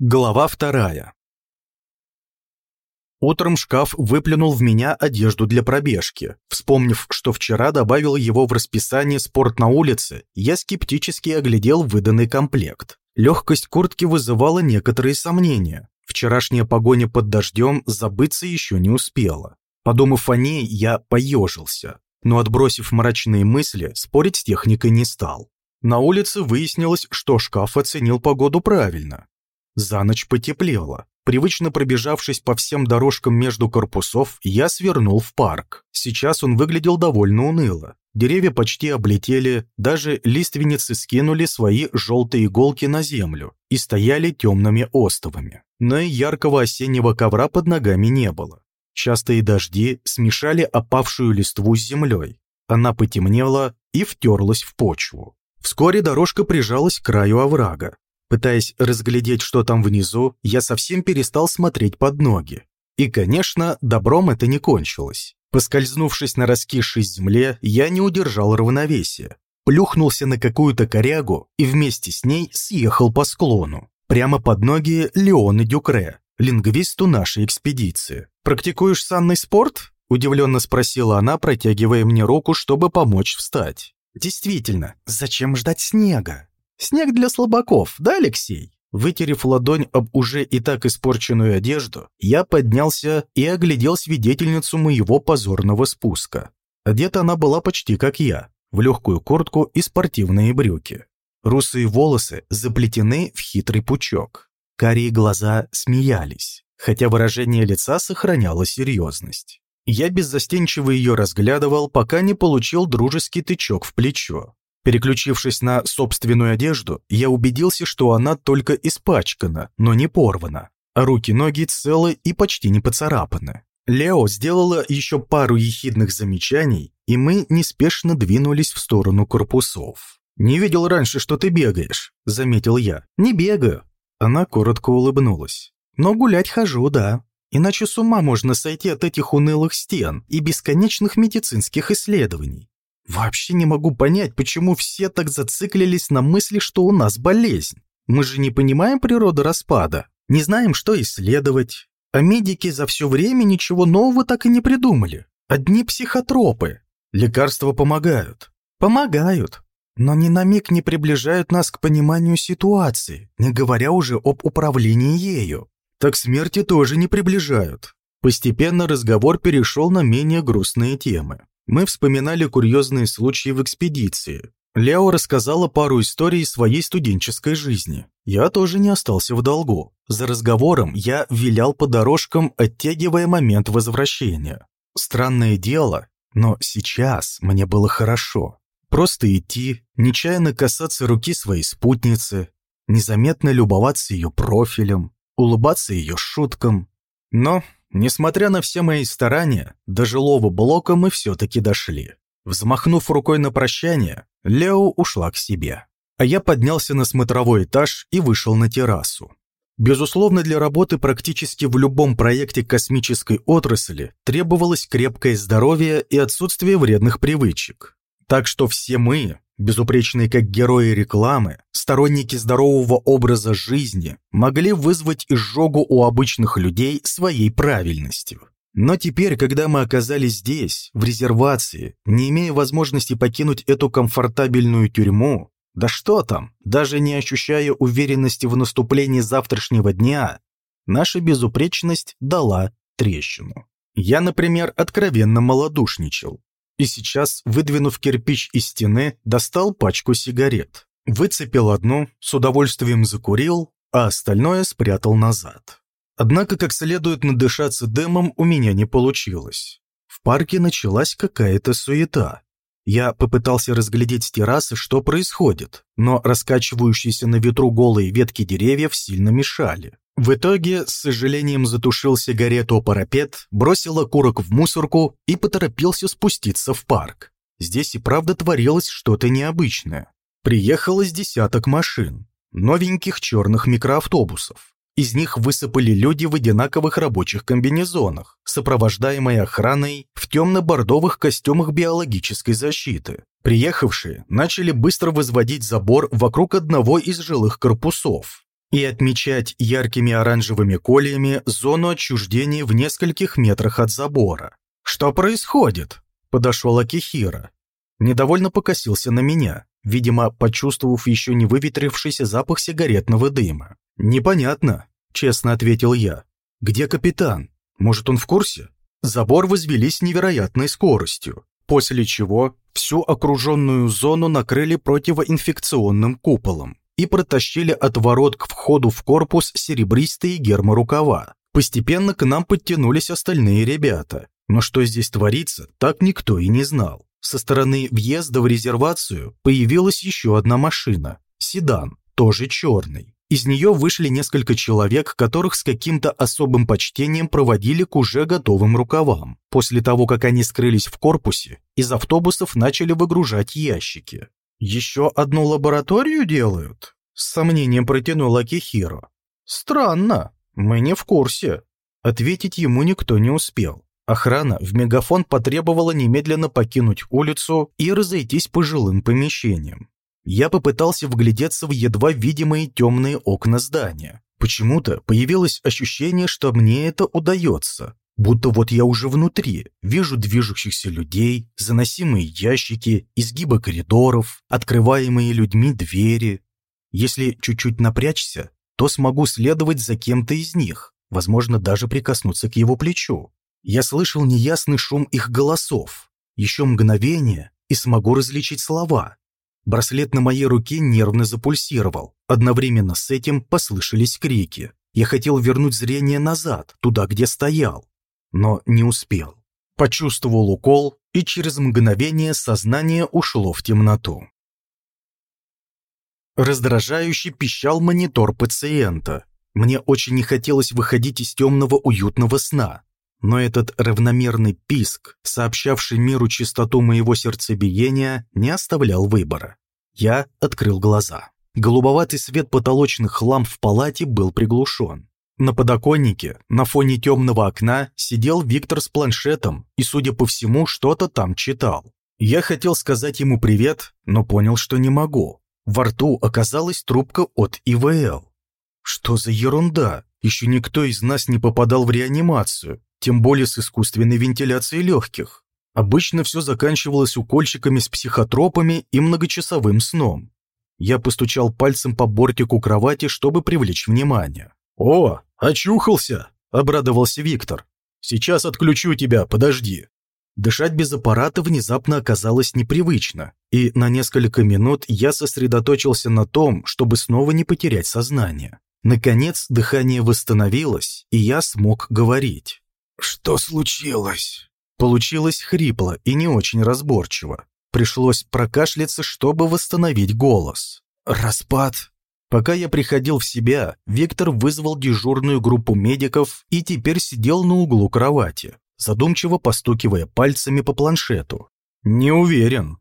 Глава вторая. Утром шкаф выплюнул в меня одежду для пробежки. Вспомнив, что вчера добавил его в расписание «Спорт на улице», я скептически оглядел выданный комплект. Легкость куртки вызывала некоторые сомнения. Вчерашняя погоня под дождем забыться еще не успела. Подумав о ней, я поежился. Но отбросив мрачные мысли, спорить с техникой не стал. На улице выяснилось, что шкаф оценил погоду правильно. За ночь потеплело. Привычно пробежавшись по всем дорожкам между корпусов, я свернул в парк. Сейчас он выглядел довольно уныло. Деревья почти облетели, даже лиственницы скинули свои желтые иголки на землю и стояли темными остовами. Но и яркого осеннего ковра под ногами не было. Частые дожди смешали опавшую листву с землей. Она потемнела и втерлась в почву. Вскоре дорожка прижалась к краю оврага. Пытаясь разглядеть, что там внизу, я совсем перестал смотреть под ноги. И, конечно, добром это не кончилось. Поскользнувшись на раскисшей земле, я не удержал равновесия. Плюхнулся на какую-то корягу и вместе с ней съехал по склону. Прямо под ноги Леона Дюкре, лингвисту нашей экспедиции. «Практикуешь санный спорт?» – удивленно спросила она, протягивая мне руку, чтобы помочь встать. «Действительно, зачем ждать снега? Снег для слабаков, да, Алексей? Вытерев ладонь об уже и так испорченную одежду, я поднялся и оглядел свидетельницу моего позорного спуска. Одета она была почти как я, в легкую куртку и спортивные брюки. Русые волосы заплетены в хитрый пучок. Карие глаза смеялись, хотя выражение лица сохраняло серьезность. Я беззастенчиво ее разглядывал, пока не получил дружеский тычок в плечо. Переключившись на собственную одежду, я убедился, что она только испачкана, но не порвана, а руки-ноги целы и почти не поцарапаны. Лео сделала еще пару ехидных замечаний, и мы неспешно двинулись в сторону корпусов. «Не видел раньше, что ты бегаешь», — заметил я. «Не бегаю». Она коротко улыбнулась. «Но гулять хожу, да. Иначе с ума можно сойти от этих унылых стен и бесконечных медицинских исследований. Вообще не могу понять, почему все так зациклились на мысли, что у нас болезнь. Мы же не понимаем природу распада, не знаем, что исследовать. А медики за все время ничего нового так и не придумали. Одни психотропы. Лекарства помогают. Помогают. Но ни на миг не приближают нас к пониманию ситуации, не говоря уже об управлении ею. Так смерти тоже не приближают. Постепенно разговор перешел на менее грустные темы. Мы вспоминали курьезные случаи в экспедиции. Ляо рассказала пару историй своей студенческой жизни. Я тоже не остался в долгу. За разговором я вилял по дорожкам, оттягивая момент возвращения. Странное дело, но сейчас мне было хорошо. Просто идти, нечаянно касаться руки своей спутницы, незаметно любоваться ее профилем, улыбаться ее шуткам. Но Несмотря на все мои старания, до жилого блока мы все-таки дошли. Взмахнув рукой на прощание, Лео ушла к себе. А я поднялся на смотровой этаж и вышел на террасу. Безусловно, для работы практически в любом проекте космической отрасли требовалось крепкое здоровье и отсутствие вредных привычек. Так что все мы, безупречные как герои рекламы, сторонники здорового образа жизни, могли вызвать изжогу у обычных людей своей правильностью. Но теперь, когда мы оказались здесь, в резервации, не имея возможности покинуть эту комфортабельную тюрьму, да что там, даже не ощущая уверенности в наступлении завтрашнего дня, наша безупречность дала трещину. Я, например, откровенно малодушничал, и сейчас, выдвинув кирпич из стены, достал пачку сигарет. Выцепил одну, с удовольствием закурил, а остальное спрятал назад. Однако, как следует надышаться дымом, у меня не получилось. В парке началась какая-то суета. Я попытался разглядеть с террасы, что происходит, но раскачивающиеся на ветру голые ветки деревьев сильно мешали. В итоге, с сожалением затушил сигарету о парапет, бросил окурок в мусорку и поторопился спуститься в парк. Здесь и правда творилось что-то необычное. Приехало с десяток машин, новеньких черных микроавтобусов. Из них высыпали люди в одинаковых рабочих комбинезонах, сопровождаемые охраной в темно-бордовых костюмах биологической защиты. Приехавшие начали быстро возводить забор вокруг одного из жилых корпусов, и отмечать яркими оранжевыми колиями зону отчуждения в нескольких метрах от забора. «Что происходит?» – подошел Акихира. Недовольно покосился на меня, видимо, почувствовав еще не выветрившийся запах сигаретного дыма. «Непонятно», – честно ответил я. «Где капитан? Может, он в курсе?» Забор возвели с невероятной скоростью, после чего всю окруженную зону накрыли противоинфекционным куполом и протащили от ворот к входу в корпус серебристые герморукава. Постепенно к нам подтянулись остальные ребята, но что здесь творится, так никто и не знал. Со стороны въезда в резервацию появилась еще одна машина – седан, тоже черный. Из нее вышли несколько человек, которых с каким-то особым почтением проводили к уже готовым рукавам. После того, как они скрылись в корпусе, из автобусов начали выгружать ящики. «Еще одну лабораторию делают?» С сомнением протянул Акихиро. «Странно, мы не в курсе». Ответить ему никто не успел. Охрана в мегафон потребовала немедленно покинуть улицу и разойтись по жилым помещениям. Я попытался вглядеться в едва видимые темные окна здания. Почему-то появилось ощущение, что мне это удается. Будто вот я уже внутри, вижу движущихся людей, заносимые ящики, изгибы коридоров, открываемые людьми двери. Если чуть-чуть напрячься, то смогу следовать за кем-то из них, возможно, даже прикоснуться к его плечу. Я слышал неясный шум их голосов. Еще мгновение, и смогу различить слова. Браслет на моей руке нервно запульсировал. Одновременно с этим послышались крики. Я хотел вернуть зрение назад, туда, где стоял, но не успел. Почувствовал укол, и через мгновение сознание ушло в темноту. Раздражающе пищал монитор пациента. Мне очень не хотелось выходить из темного уютного сна, но этот равномерный писк, сообщавший миру частоту моего сердцебиения, не оставлял выбора. Я открыл глаза. Голубоватый свет потолочных ламп в палате был приглушен. На подоконнике, на фоне темного окна, сидел Виктор с планшетом и, судя по всему, что-то там читал. Я хотел сказать ему привет, но понял, что не могу. Во рту оказалась трубка от ИВЛ. Что за ерунда? Еще никто из нас не попадал в реанимацию тем более с искусственной вентиляцией легких. Обычно все заканчивалось укольчиками с психотропами и многочасовым сном. Я постучал пальцем по бортику кровати, чтобы привлечь внимание. «О, очухался!» – обрадовался Виктор. «Сейчас отключу тебя, подожди». Дышать без аппарата внезапно оказалось непривычно, и на несколько минут я сосредоточился на том, чтобы снова не потерять сознание. Наконец дыхание восстановилось, и я смог говорить. «Что случилось?» Получилось хрипло и не очень разборчиво. Пришлось прокашляться, чтобы восстановить голос. «Распад?» Пока я приходил в себя, Виктор вызвал дежурную группу медиков и теперь сидел на углу кровати, задумчиво постукивая пальцами по планшету. «Не уверен.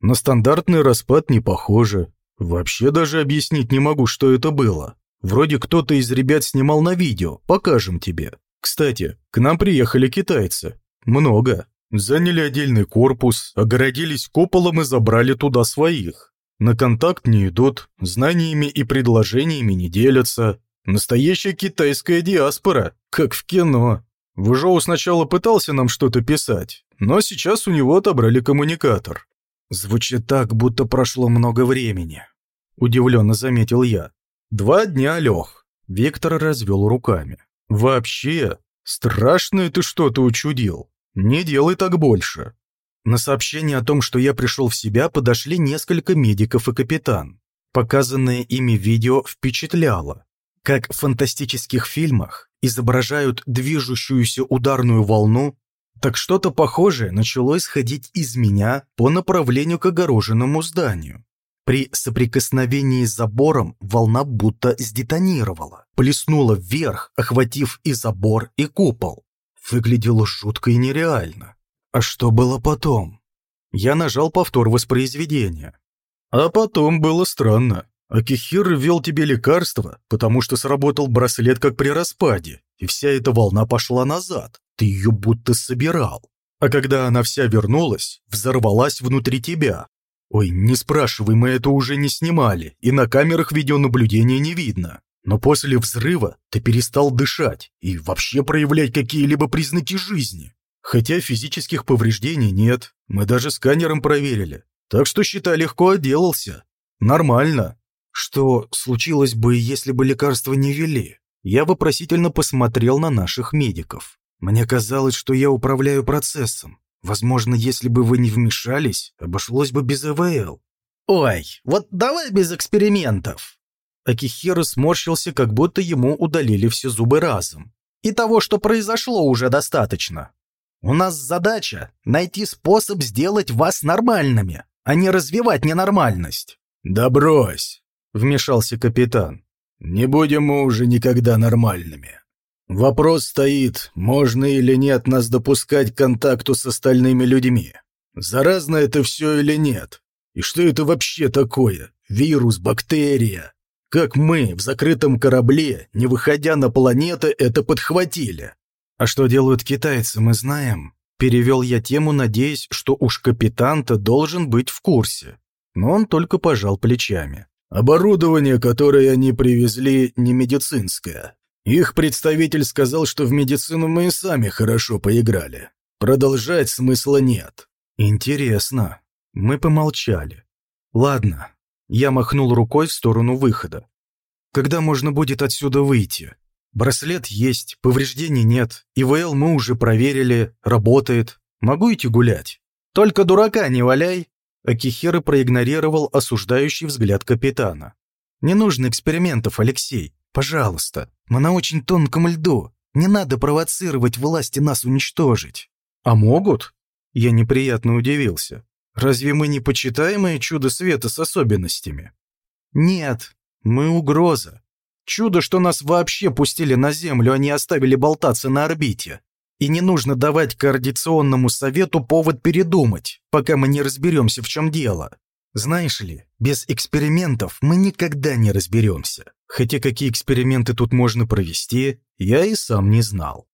На стандартный распад не похоже. Вообще даже объяснить не могу, что это было. Вроде кто-то из ребят снимал на видео, покажем тебе. Кстати, к нам приехали китайцы. Много. Заняли отдельный корпус, огородились куполом и забрали туда своих. На контакт не идут, знаниями и предложениями не делятся. Настоящая китайская диаспора, как в кино. Выжоу сначала пытался нам что-то писать, но сейчас у него отобрали коммуникатор. Звучит так, будто прошло много времени. Удивленно заметил я. Два дня, Лех. Виктор развел руками. «Вообще, страшное ты что-то учудил. Не делай так больше». На сообщение о том, что я пришел в себя, подошли несколько медиков и капитан. Показанное ими видео впечатляло. Как в фантастических фильмах изображают движущуюся ударную волну, так что-то похожее начало исходить из меня по направлению к огороженному зданию. При соприкосновении с забором волна будто сдетонировала, плеснула вверх, охватив и забор, и купол. Выглядело жутко и нереально. А что было потом? Я нажал повтор воспроизведения. А потом было странно. Акихир ввел тебе лекарство, потому что сработал браслет как при распаде, и вся эта волна пошла назад. Ты ее будто собирал. А когда она вся вернулась, взорвалась внутри тебя, «Ой, не спрашивай, мы это уже не снимали, и на камерах видеонаблюдения не видно. Но после взрыва ты перестал дышать и вообще проявлять какие-либо признаки жизни. Хотя физических повреждений нет, мы даже сканером проверили. Так что, считай, легко отделался. Нормально. Что случилось бы, если бы лекарства не ввели? Я вопросительно посмотрел на наших медиков. Мне казалось, что я управляю процессом. Возможно, если бы вы не вмешались, обошлось бы без ЭВЛ. Ой, вот давай без экспериментов. Акихира сморщился, как будто ему удалили все зубы разом. И того, что произошло, уже достаточно. У нас задача — найти способ сделать вас нормальными, а не развивать ненормальность». «Да брось!» — вмешался капитан. «Не будем мы уже никогда нормальными. Вопрос стоит, можно или нет нас допускать к контакту с остальными людьми. Заразно это все или нет? И что это вообще такое? Вирус, бактерия? Как мы в закрытом корабле, не выходя на планеты, это подхватили? «А что делают китайцы, мы знаем?» Перевел я тему, надеясь, что уж капитан-то должен быть в курсе. Но он только пожал плечами. «Оборудование, которое они привезли, не медицинское. Их представитель сказал, что в медицину мы и сами хорошо поиграли. Продолжать смысла нет». «Интересно». Мы помолчали. «Ладно». Я махнул рукой в сторону выхода. «Когда можно будет отсюда выйти?» Браслет есть, повреждений нет. ИВЛ мы уже проверили, работает. Могу идти гулять. Только дурака не валяй. Акихера проигнорировал осуждающий взгляд капитана. «Не нужно экспериментов, Алексей. Пожалуйста. Мы на очень тонком льду. Не надо провоцировать власти нас уничтожить». «А могут?» Я неприятно удивился. «Разве мы не почитаемое чудо света с особенностями?» «Нет, мы угроза. Чудо, что нас вообще пустили на Землю, а не оставили болтаться на орбите. И не нужно давать координационному совету повод передумать, пока мы не разберемся, в чем дело. Знаешь ли, без экспериментов мы никогда не разберемся. Хотя какие эксперименты тут можно провести, я и сам не знал.